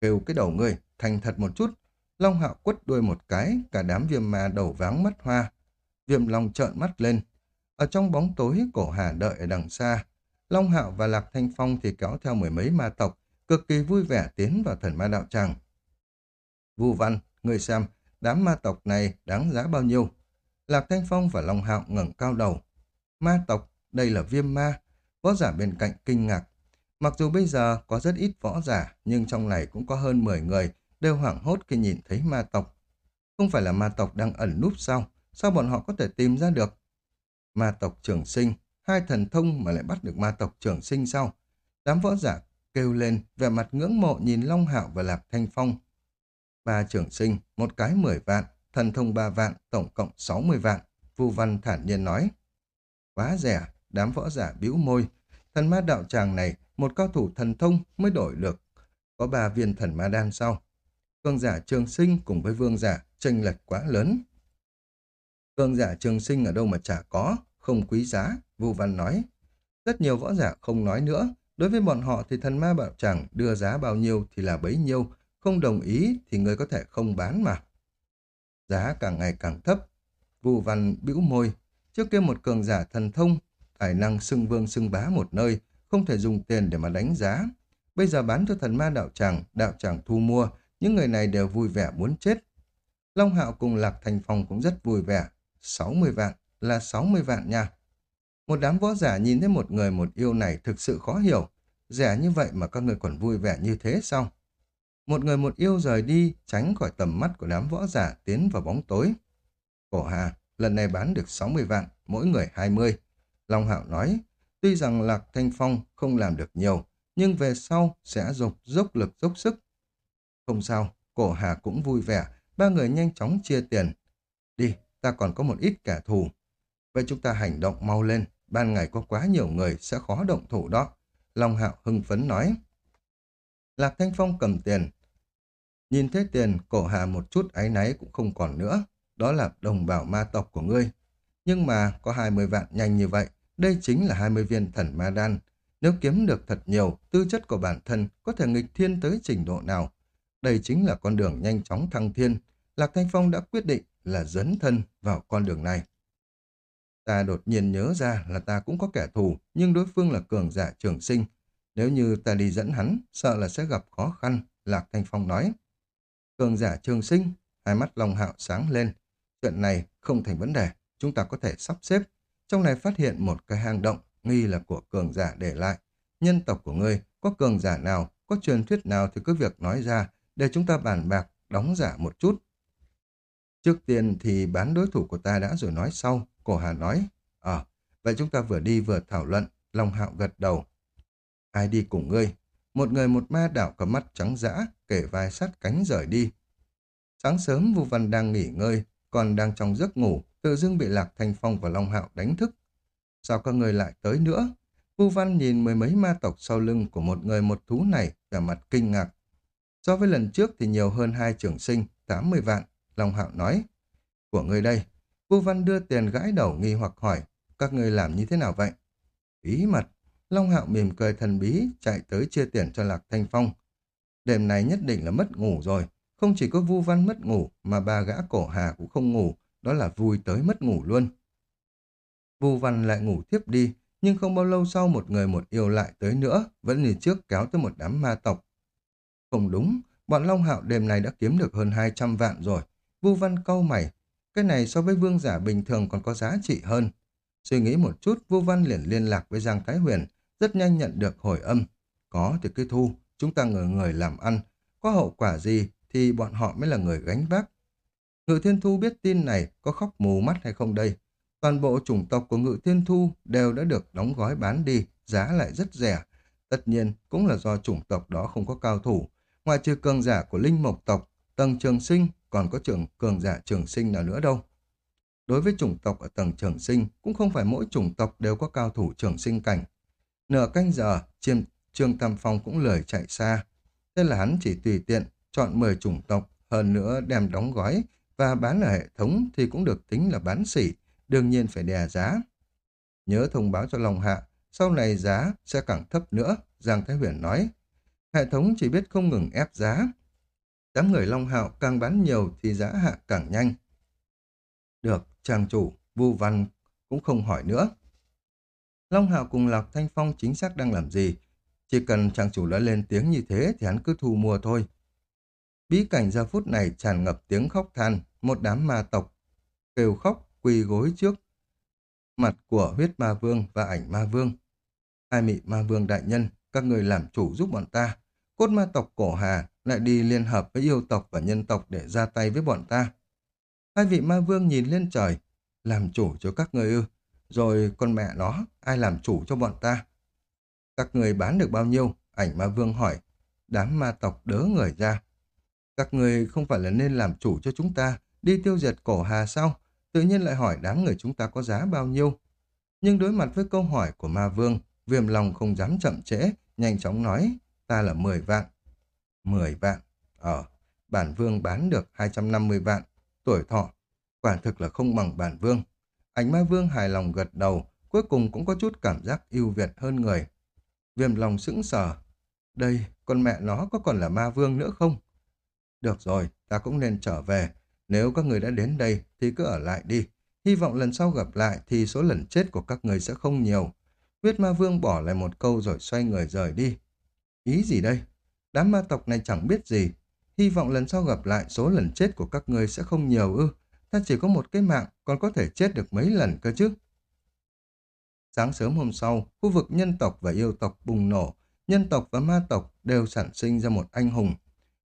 kêu cái đầu người, thành thật một chút. Long Hạo quất đuôi một cái, cả đám viêm ma đầu váng mắt hoa. Viêm Long trợn mắt lên. Ở trong bóng tối, cổ hà đợi ở đằng xa. Long Hạo và Lạc Thanh Phong thì kéo theo mười mấy ma tộc, cực kỳ vui vẻ tiến vào thần ma đạo tràng. Vu Văn, người xem, đám ma tộc này đáng giá bao nhiêu? Lạc Thanh Phong và Long Hạo ngẩng cao đầu. Ma tộc, đây là viêm ma. Võ giả bên cạnh kinh ngạc. Mặc dù bây giờ có rất ít võ giả, nhưng trong này cũng có hơn 10 người đều hoảng hốt khi nhìn thấy ma tộc. Không phải là ma tộc đang ẩn núp sao? Sao bọn họ có thể tìm ra được? Ma tộc trường sinh, hai thần thông mà lại bắt được ma tộc trường sinh sao? Đám võ giả kêu lên, vẻ mặt ngưỡng mộ nhìn Long Hạo và Lạc Thanh Phong. Ba trường sinh, một cái mười vạn, thần thông ba vạn, tổng cộng sáu mươi vạn. Vu Văn thản nhiên nói. Quá rẻ, đám võ giả bĩu môi. Thần ma đạo tràng này, một cao thủ thần thông mới đổi được. Có ba viên thần ma đan sau. Cường giả trường sinh cùng với vương giả tranh lệch quá lớn. Cường giả trường sinh ở đâu mà chả có, không quý giá, Vu Văn nói. Rất nhiều võ giả không nói nữa, Đối với bọn họ thì thần ma bảo chẳng đưa giá bao nhiêu thì là bấy nhiêu, không đồng ý thì người có thể không bán mà. Giá càng ngày càng thấp. Vu văn bĩu môi, trước kia một cường giả thần thông, tài năng xưng vương xưng bá một nơi, không thể dùng tiền để mà đánh giá. Bây giờ bán cho thần ma đạo tràng, đạo tràng thu mua, những người này đều vui vẻ muốn chết. Long Hạo cùng Lạc Thành Phong cũng rất vui vẻ. 60 vạn là 60 vạn nha. Một đám võ giả nhìn thấy một người một yêu này thực sự khó hiểu. Rẻ như vậy mà các người còn vui vẻ như thế sao? Một người một yêu rời đi, tránh khỏi tầm mắt của đám võ giả tiến vào bóng tối. Cổ Hà, lần này bán được 60 vạn, mỗi người 20. Long Hạo nói, tuy rằng Lạc Thanh Phong không làm được nhiều, nhưng về sau sẽ dốc dốc lực dốc sức. Không sao, cổ Hà cũng vui vẻ, ba người nhanh chóng chia tiền. Đi, ta còn có một ít kẻ thù. Vậy chúng ta hành động mau lên, ban ngày có quá nhiều người sẽ khó động thủ đó. Long Hạo hưng phấn nói. Lạc Thanh Phong cầm tiền. Nhìn thấy tiền, cổ hà một chút áy náy cũng không còn nữa. Đó là đồng bào ma tộc của ngươi. Nhưng mà có 20 vạn nhanh như vậy, đây chính là 20 viên thần ma đan. Nếu kiếm được thật nhiều, tư chất của bản thân có thể nghịch thiên tới trình độ nào. Đây chính là con đường nhanh chóng thăng thiên. Lạc Thanh Phong đã quyết định là dấn thân vào con đường này. Ta đột nhiên nhớ ra là ta cũng có kẻ thù, nhưng đối phương là cường giả trường sinh. Nếu như ta đi dẫn hắn, sợ là sẽ gặp khó khăn, Lạc Thanh Phong nói. Cường giả trường sinh, hai mắt Long Hạo sáng lên. Chuyện này không thành vấn đề, chúng ta có thể sắp xếp. Trong này phát hiện một cái hang động, nghi là của cường giả để lại. Nhân tộc của ngươi, có cường giả nào, có truyền thuyết nào thì cứ việc nói ra, để chúng ta bàn bạc, đóng giả một chút. Trước tiên thì bán đối thủ của ta đã rồi nói sau, Cổ Hà nói, Ờ, vậy chúng ta vừa đi vừa thảo luận, Long Hạo gật đầu. Ai đi cùng ngươi? Một người một ma đảo có mắt trắng dã, kể vai sát cánh rời đi. Sáng sớm Vu Văn đang nghỉ ngơi, còn đang trong giấc ngủ, tự dưng bị Lạc Thanh Phong và Long Hạo đánh thức. Sao các người lại tới nữa? Vu Văn nhìn mười mấy ma tộc sau lưng của một người một thú này, vẻ mặt kinh ngạc. So với lần trước thì nhiều hơn hai trưởng sinh, 80 vạn, Long Hạo nói. Của người đây, Vu Văn đưa tiền gãi đầu nghi hoặc hỏi, các người làm như thế nào vậy? Bí mật, Long Hạo mỉm cười thần bí, chạy tới chia tiền cho Lạc Thanh Phong. Đêm này nhất định là mất ngủ rồi, không chỉ có Vu Văn mất ngủ, mà ba gã cổ hà cũng không ngủ, đó là vui tới mất ngủ luôn. Vu Văn lại ngủ tiếp đi, nhưng không bao lâu sau một người một yêu lại tới nữa, vẫn như trước kéo tới một đám ma tộc. Không đúng, bọn Long Hạo đêm này đã kiếm được hơn 200 vạn rồi. Vu Văn câu mày, cái này so với vương giả bình thường còn có giá trị hơn. Suy nghĩ một chút, Vu Văn liền liên lạc với Giang Thái Huyền, rất nhanh nhận được hồi âm. Có thì cứ thu, chúng ta người người làm ăn. Có hậu quả gì thì bọn họ mới là người gánh vác. Ngự Thiên Thu biết tin này có khóc mù mắt hay không đây? Toàn bộ chủng tộc của Ngự Thiên Thu đều đã được đóng gói bán đi, giá lại rất rẻ. Tất nhiên cũng là do chủng tộc đó không có cao thủ. Ngoài trừ cường giả của Linh Mộc tộc, tầng trường sinh còn có trưởng cường giả trường sinh nào nữa đâu. Đối với chủng tộc ở tầng trường sinh, cũng không phải mỗi chủng tộc đều có cao thủ trường sinh cảnh. Nửa canh giờ, chiêm, Trương Tam Phong cũng lười chạy xa. Thế là hắn chỉ tùy tiện, chọn 10 chủng tộc, hơn nữa đem đóng gói và bán ở hệ thống thì cũng được tính là bán sỉ, đương nhiên phải đè giá. Nhớ thông báo cho Long Hạ, sau này giá sẽ càng thấp nữa, Giang Thái Huyền nói. Hệ thống chỉ biết không ngừng ép giá. Đám người Long Hạo càng bán nhiều thì giá hạ càng nhanh. Được, trang chủ, Vu Văn cũng không hỏi nữa. Long Hạo cùng Lạc Thanh Phong chính xác đang làm gì? Chỉ cần trang chủ đã lên tiếng như thế thì hắn cứ thu mua thôi. Bí cảnh ra phút này tràn ngập tiếng khóc than, một đám ma tộc kêu khóc quỳ gối trước mặt của huyết ma vương và ảnh ma vương. Hai mị ma vương đại nhân, các người làm chủ giúp bọn ta. Cốt ma tộc cổ hà lại đi liên hợp với yêu tộc và nhân tộc để ra tay với bọn ta. Hai vị ma vương nhìn lên trời, làm chủ cho các người ư. Rồi con mẹ nó, ai làm chủ cho bọn ta? Các người bán được bao nhiêu? Ảnh ma vương hỏi. Đám ma tộc đớ người ra. Các người không phải là nên làm chủ cho chúng ta, đi tiêu diệt cổ hà sao? Tự nhiên lại hỏi đám người chúng ta có giá bao nhiêu? Nhưng đối mặt với câu hỏi của ma vương, viêm lòng không dám chậm trễ, nhanh chóng nói, ta là 10 vạn. 10 vạn. Ờ, bản vương bán được 250 vạn. Tuổi thọ, quả thực là không bằng bản vương. Ảnh ma vương hài lòng gật đầu, cuối cùng cũng có chút cảm giác ưu việt hơn người. Viêm lòng sững sờ. Đây, con mẹ nó có còn là ma vương nữa không? Được rồi, ta cũng nên trở về. Nếu các người đã đến đây thì cứ ở lại đi. Hy vọng lần sau gặp lại thì số lần chết của các người sẽ không nhiều. Huyết ma vương bỏ lại một câu rồi xoay người rời đi. Ý gì đây? Đám ma tộc này chẳng biết gì. Hy vọng lần sau gặp lại số lần chết của các người sẽ không nhiều ư. Ta chỉ có một cái mạng, còn có thể chết được mấy lần cơ chứ. Sáng sớm hôm sau, khu vực nhân tộc và yêu tộc bùng nổ. Nhân tộc và ma tộc đều sản sinh ra một anh hùng.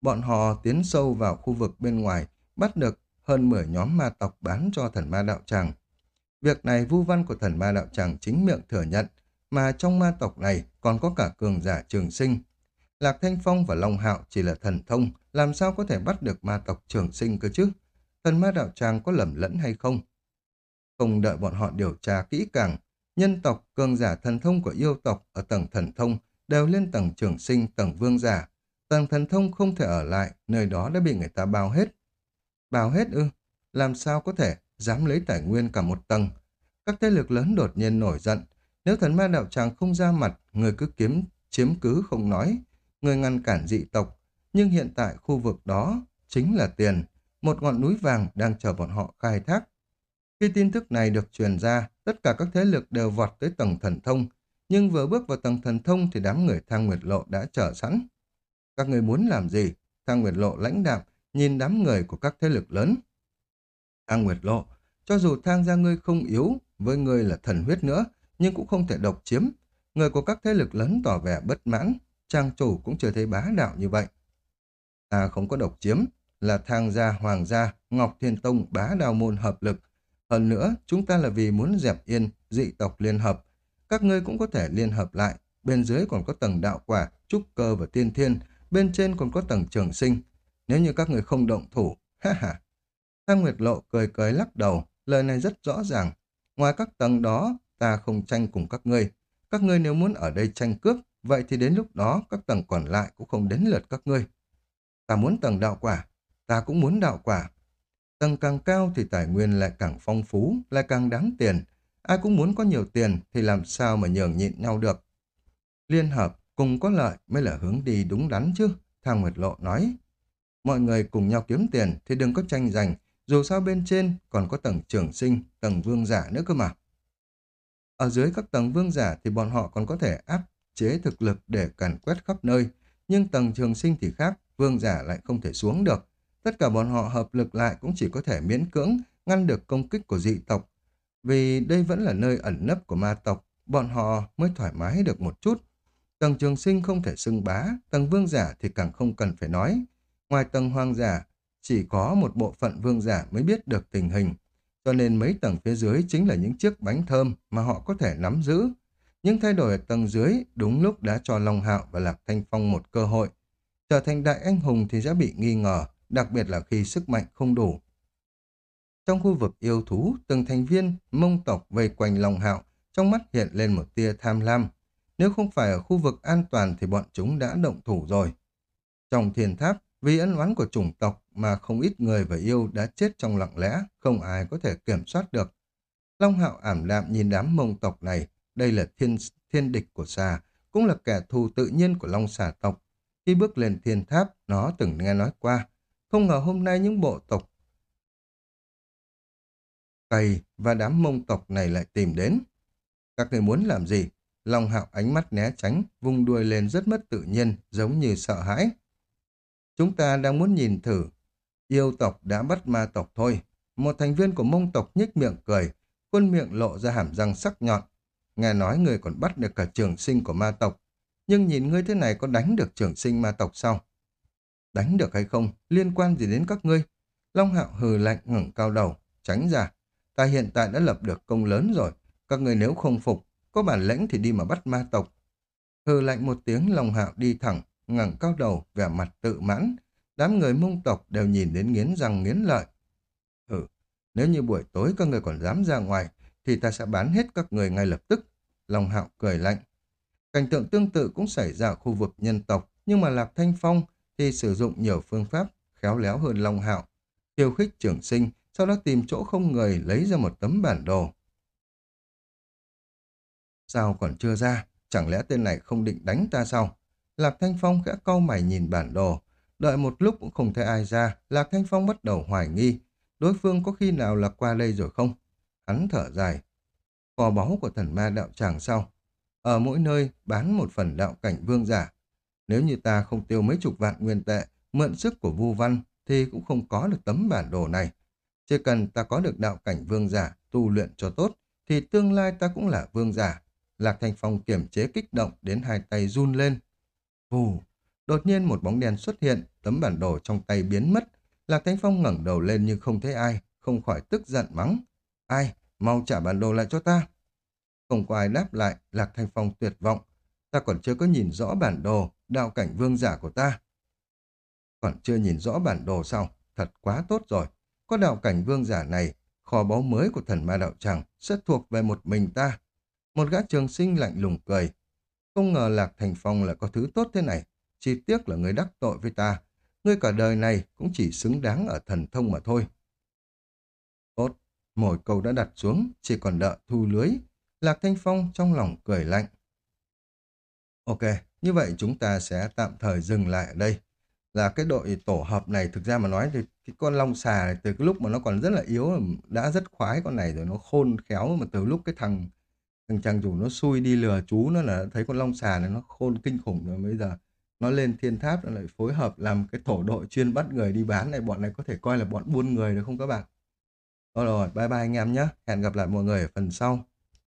Bọn họ tiến sâu vào khu vực bên ngoài, bắt được hơn 10 nhóm ma tộc bán cho thần ma đạo tràng. Việc này vu văn của thần ma đạo tràng chính miệng thừa nhận, mà trong ma tộc này còn có cả cường giả trường sinh. Lạc Thanh Phong và Long Hạo chỉ là thần thông, làm sao có thể bắt được ma tộc trường sinh cơ chứ? Thần ma đạo tràng có lầm lẫn hay không? Không đợi bọn họ điều tra kỹ càng, nhân tộc, cường giả thần thông của yêu tộc ở tầng thần thông đều lên tầng trường sinh, tầng vương giả. Tầng thần thông không thể ở lại, nơi đó đã bị người ta bao hết. Bao hết ư? Làm sao có thể dám lấy tài nguyên cả một tầng? Các thế lực lớn đột nhiên nổi giận. Nếu thần ma đạo tràng không ra mặt, người cứ kiếm, chiếm cứ không nói. Người ngăn cản dị tộc. Nhưng hiện tại khu vực đó chính là tiền. Một ngọn núi vàng đang chờ bọn họ khai thác. Khi tin tức này được truyền ra, tất cả các thế lực đều vọt tới tầng thần thông. Nhưng vừa bước vào tầng thần thông thì đám người thang nguyệt lộ đã chờ sẵn. Các người muốn làm gì? Thang nguyệt lộ lãnh đạm, nhìn đám người của các thế lực lớn. Thang Nguyệt Lộ, cho dù thang gia ngươi không yếu, với ngươi là thần huyết nữa, nhưng cũng không thể độc chiếm. Người của các thế lực lớn tỏ vẻ bất mãn, trang chủ cũng chưa thấy bá đạo như vậy. Ta không có độc chiếm, là thang gia, hoàng gia, ngọc thiên tông, bá đạo môn hợp lực. Hơn nữa, chúng ta là vì muốn dẹp yên, dị tộc liên hợp. Các ngươi cũng có thể liên hợp lại, bên dưới còn có tầng đạo quả, trúc cơ và tiên thiên, bên trên còn có tầng trường sinh, nếu như các người không động thủ, ha ha. Thang Nguyệt Lộ cười cười lắc đầu, lời này rất rõ ràng. Ngoài các tầng đó, ta không tranh cùng các ngươi. Các ngươi nếu muốn ở đây tranh cướp, vậy thì đến lúc đó các tầng còn lại cũng không đến lượt các ngươi. Ta muốn tầng đạo quả, ta cũng muốn đạo quả. Tầng càng cao thì tài nguyên lại càng phong phú, lại càng đáng tiền. Ai cũng muốn có nhiều tiền thì làm sao mà nhường nhịn nhau được. Liên hợp cùng có lợi mới là hướng đi đúng đắn chứ, Thang Nguyệt Lộ nói. Mọi người cùng nhau kiếm tiền thì đừng có tranh giành, dù sao bên trên còn có tầng trưởng sinh, tầng vương giả nữa cơ mà. Ở dưới các tầng vương giả thì bọn họ còn có thể áp chế thực lực để càn quét khắp nơi, nhưng tầng trường sinh thì khác, vương giả lại không thể xuống được. Tất cả bọn họ hợp lực lại cũng chỉ có thể miễn cưỡng ngăn được công kích của dị tộc. Vì đây vẫn là nơi ẩn nấp của ma tộc, bọn họ mới thoải mái được một chút. Tầng trường sinh không thể xưng bá, tầng vương giả thì càng không cần phải nói. Ngoài tầng hoang giả, chỉ có một bộ phận vương giả mới biết được tình hình. Cho nên mấy tầng phía dưới chính là những chiếc bánh thơm mà họ có thể nắm giữ. Những thay đổi ở tầng dưới đúng lúc đã cho Long Hạo và Lạc Thanh Phong một cơ hội. Trở thành đại anh hùng thì sẽ bị nghi ngờ, đặc biệt là khi sức mạnh không đủ. Trong khu vực yêu thú, từng thành viên mông tộc vây quanh Long Hạo, trong mắt hiện lên một tia tham lam. Nếu không phải ở khu vực an toàn thì bọn chúng đã động thủ rồi. Trong thiền tháp, vì ân oán của chủng tộc mà không ít người và yêu đã chết trong lặng lẽ, không ai có thể kiểm soát được. Long hạo ảm đạm nhìn đám mông tộc này, đây là thiên, thiên địch của xà, cũng là kẻ thù tự nhiên của long xà tộc. Khi bước lên thiên tháp, nó từng nghe nói qua. Không ngờ hôm nay những bộ tộc cày và đám mông tộc này lại tìm đến. Các người muốn làm gì? Long hạo ánh mắt né tránh, vung đuôi lên rất mất tự nhiên, giống như sợ hãi. Chúng ta đang muốn nhìn thử. Yêu tộc đã bắt ma tộc thôi. Một thành viên của mông tộc nhếch miệng cười, khuôn miệng lộ ra hàm răng sắc nhọn. Nghe nói người còn bắt được cả trường sinh của ma tộc. Nhưng nhìn ngươi thế này có đánh được trường sinh ma tộc sao? Đánh được hay không? Liên quan gì đến các ngươi? Long hạo hừ lạnh ngẩng cao đầu, tránh ra. Ta hiện tại đã lập được công lớn rồi. Các người nếu không phục, có bản lĩnh thì đi mà bắt ma tộc. Hừ lạnh một tiếng Long hạo đi thẳng, ngẩng cao đầu, vẻ mặt tự mãn. Đám người mông tộc đều nhìn đến nghiến răng nghiến lợi. Ừ, nếu như buổi tối các người còn dám ra ngoài, thì ta sẽ bán hết các người ngay lập tức. Long hạo cười lạnh. Cảnh tượng tương tự cũng xảy ra ở khu vực nhân tộc, nhưng mà Lạc Thanh Phong thì sử dụng nhiều phương pháp khéo léo hơn Long hạo. Khiêu khích trưởng sinh, sau đó tìm chỗ không người lấy ra một tấm bản đồ. Sao còn chưa ra? Chẳng lẽ tên này không định đánh ta sao? Lạc Thanh Phong khẽ cau mày nhìn bản đồ. Đợi một lúc cũng không thấy ai ra, Lạc Thanh Phong bắt đầu hoài nghi. Đối phương có khi nào là qua đây rồi không? Hắn thở dài. cò báu của thần ma đạo tràng sau. Ở mỗi nơi bán một phần đạo cảnh vương giả. Nếu như ta không tiêu mấy chục vạn nguyên tệ, mượn sức của vu văn, thì cũng không có được tấm bản đồ này. Chỉ cần ta có được đạo cảnh vương giả, tu luyện cho tốt, thì tương lai ta cũng là vương giả. Lạc Thanh Phong kiềm chế kích động đến hai tay run lên. Vù, đột nhiên một bóng đen xuất hiện, tấm bản đồ trong tay biến mất. Lạc Thanh Phong ngẩng đầu lên nhưng không thấy ai, không khỏi tức giận mắng. Ai, mau trả bản đồ lại cho ta. Không có ai đáp lại, Lạc Thanh Phong tuyệt vọng. Ta còn chưa có nhìn rõ bản đồ, đạo cảnh vương giả của ta. Còn chưa nhìn rõ bản đồ sao? Thật quá tốt rồi. Có đạo cảnh vương giả này, kho báu mới của thần ma đạo tràng sẽ thuộc về một mình ta. Một gã trường sinh lạnh lùng cười. Không ngờ Lạc Thành Phong lại có thứ tốt thế này. Chỉ tiếc là người đắc tội với ta. Ngươi cả đời này cũng chỉ xứng đáng ở thần thông mà thôi. Tốt, mồi câu đã đặt xuống, chỉ còn đợi thu lưới. Lạc Thanh Phong trong lòng cười lạnh. Ok, như vậy chúng ta sẽ tạm thời dừng lại ở đây. Là cái đội tổ hợp này thực ra mà nói thì cái con long xà này từ cái lúc mà nó còn rất là yếu đã rất khoái con này rồi nó khôn khéo mà từ lúc cái thằng thằng chàng chủ nó xui đi lừa chú nó là thấy con long xà này nó khôn kinh khủng rồi bây giờ nó lên thiên tháp nó lại phối hợp làm cái tổ đội chuyên bắt người đi bán này bọn này có thể coi là bọn buôn người được không các bạn? Rồi rồi, bye bye anh em nhé. Hẹn gặp lại mọi người ở phần sau.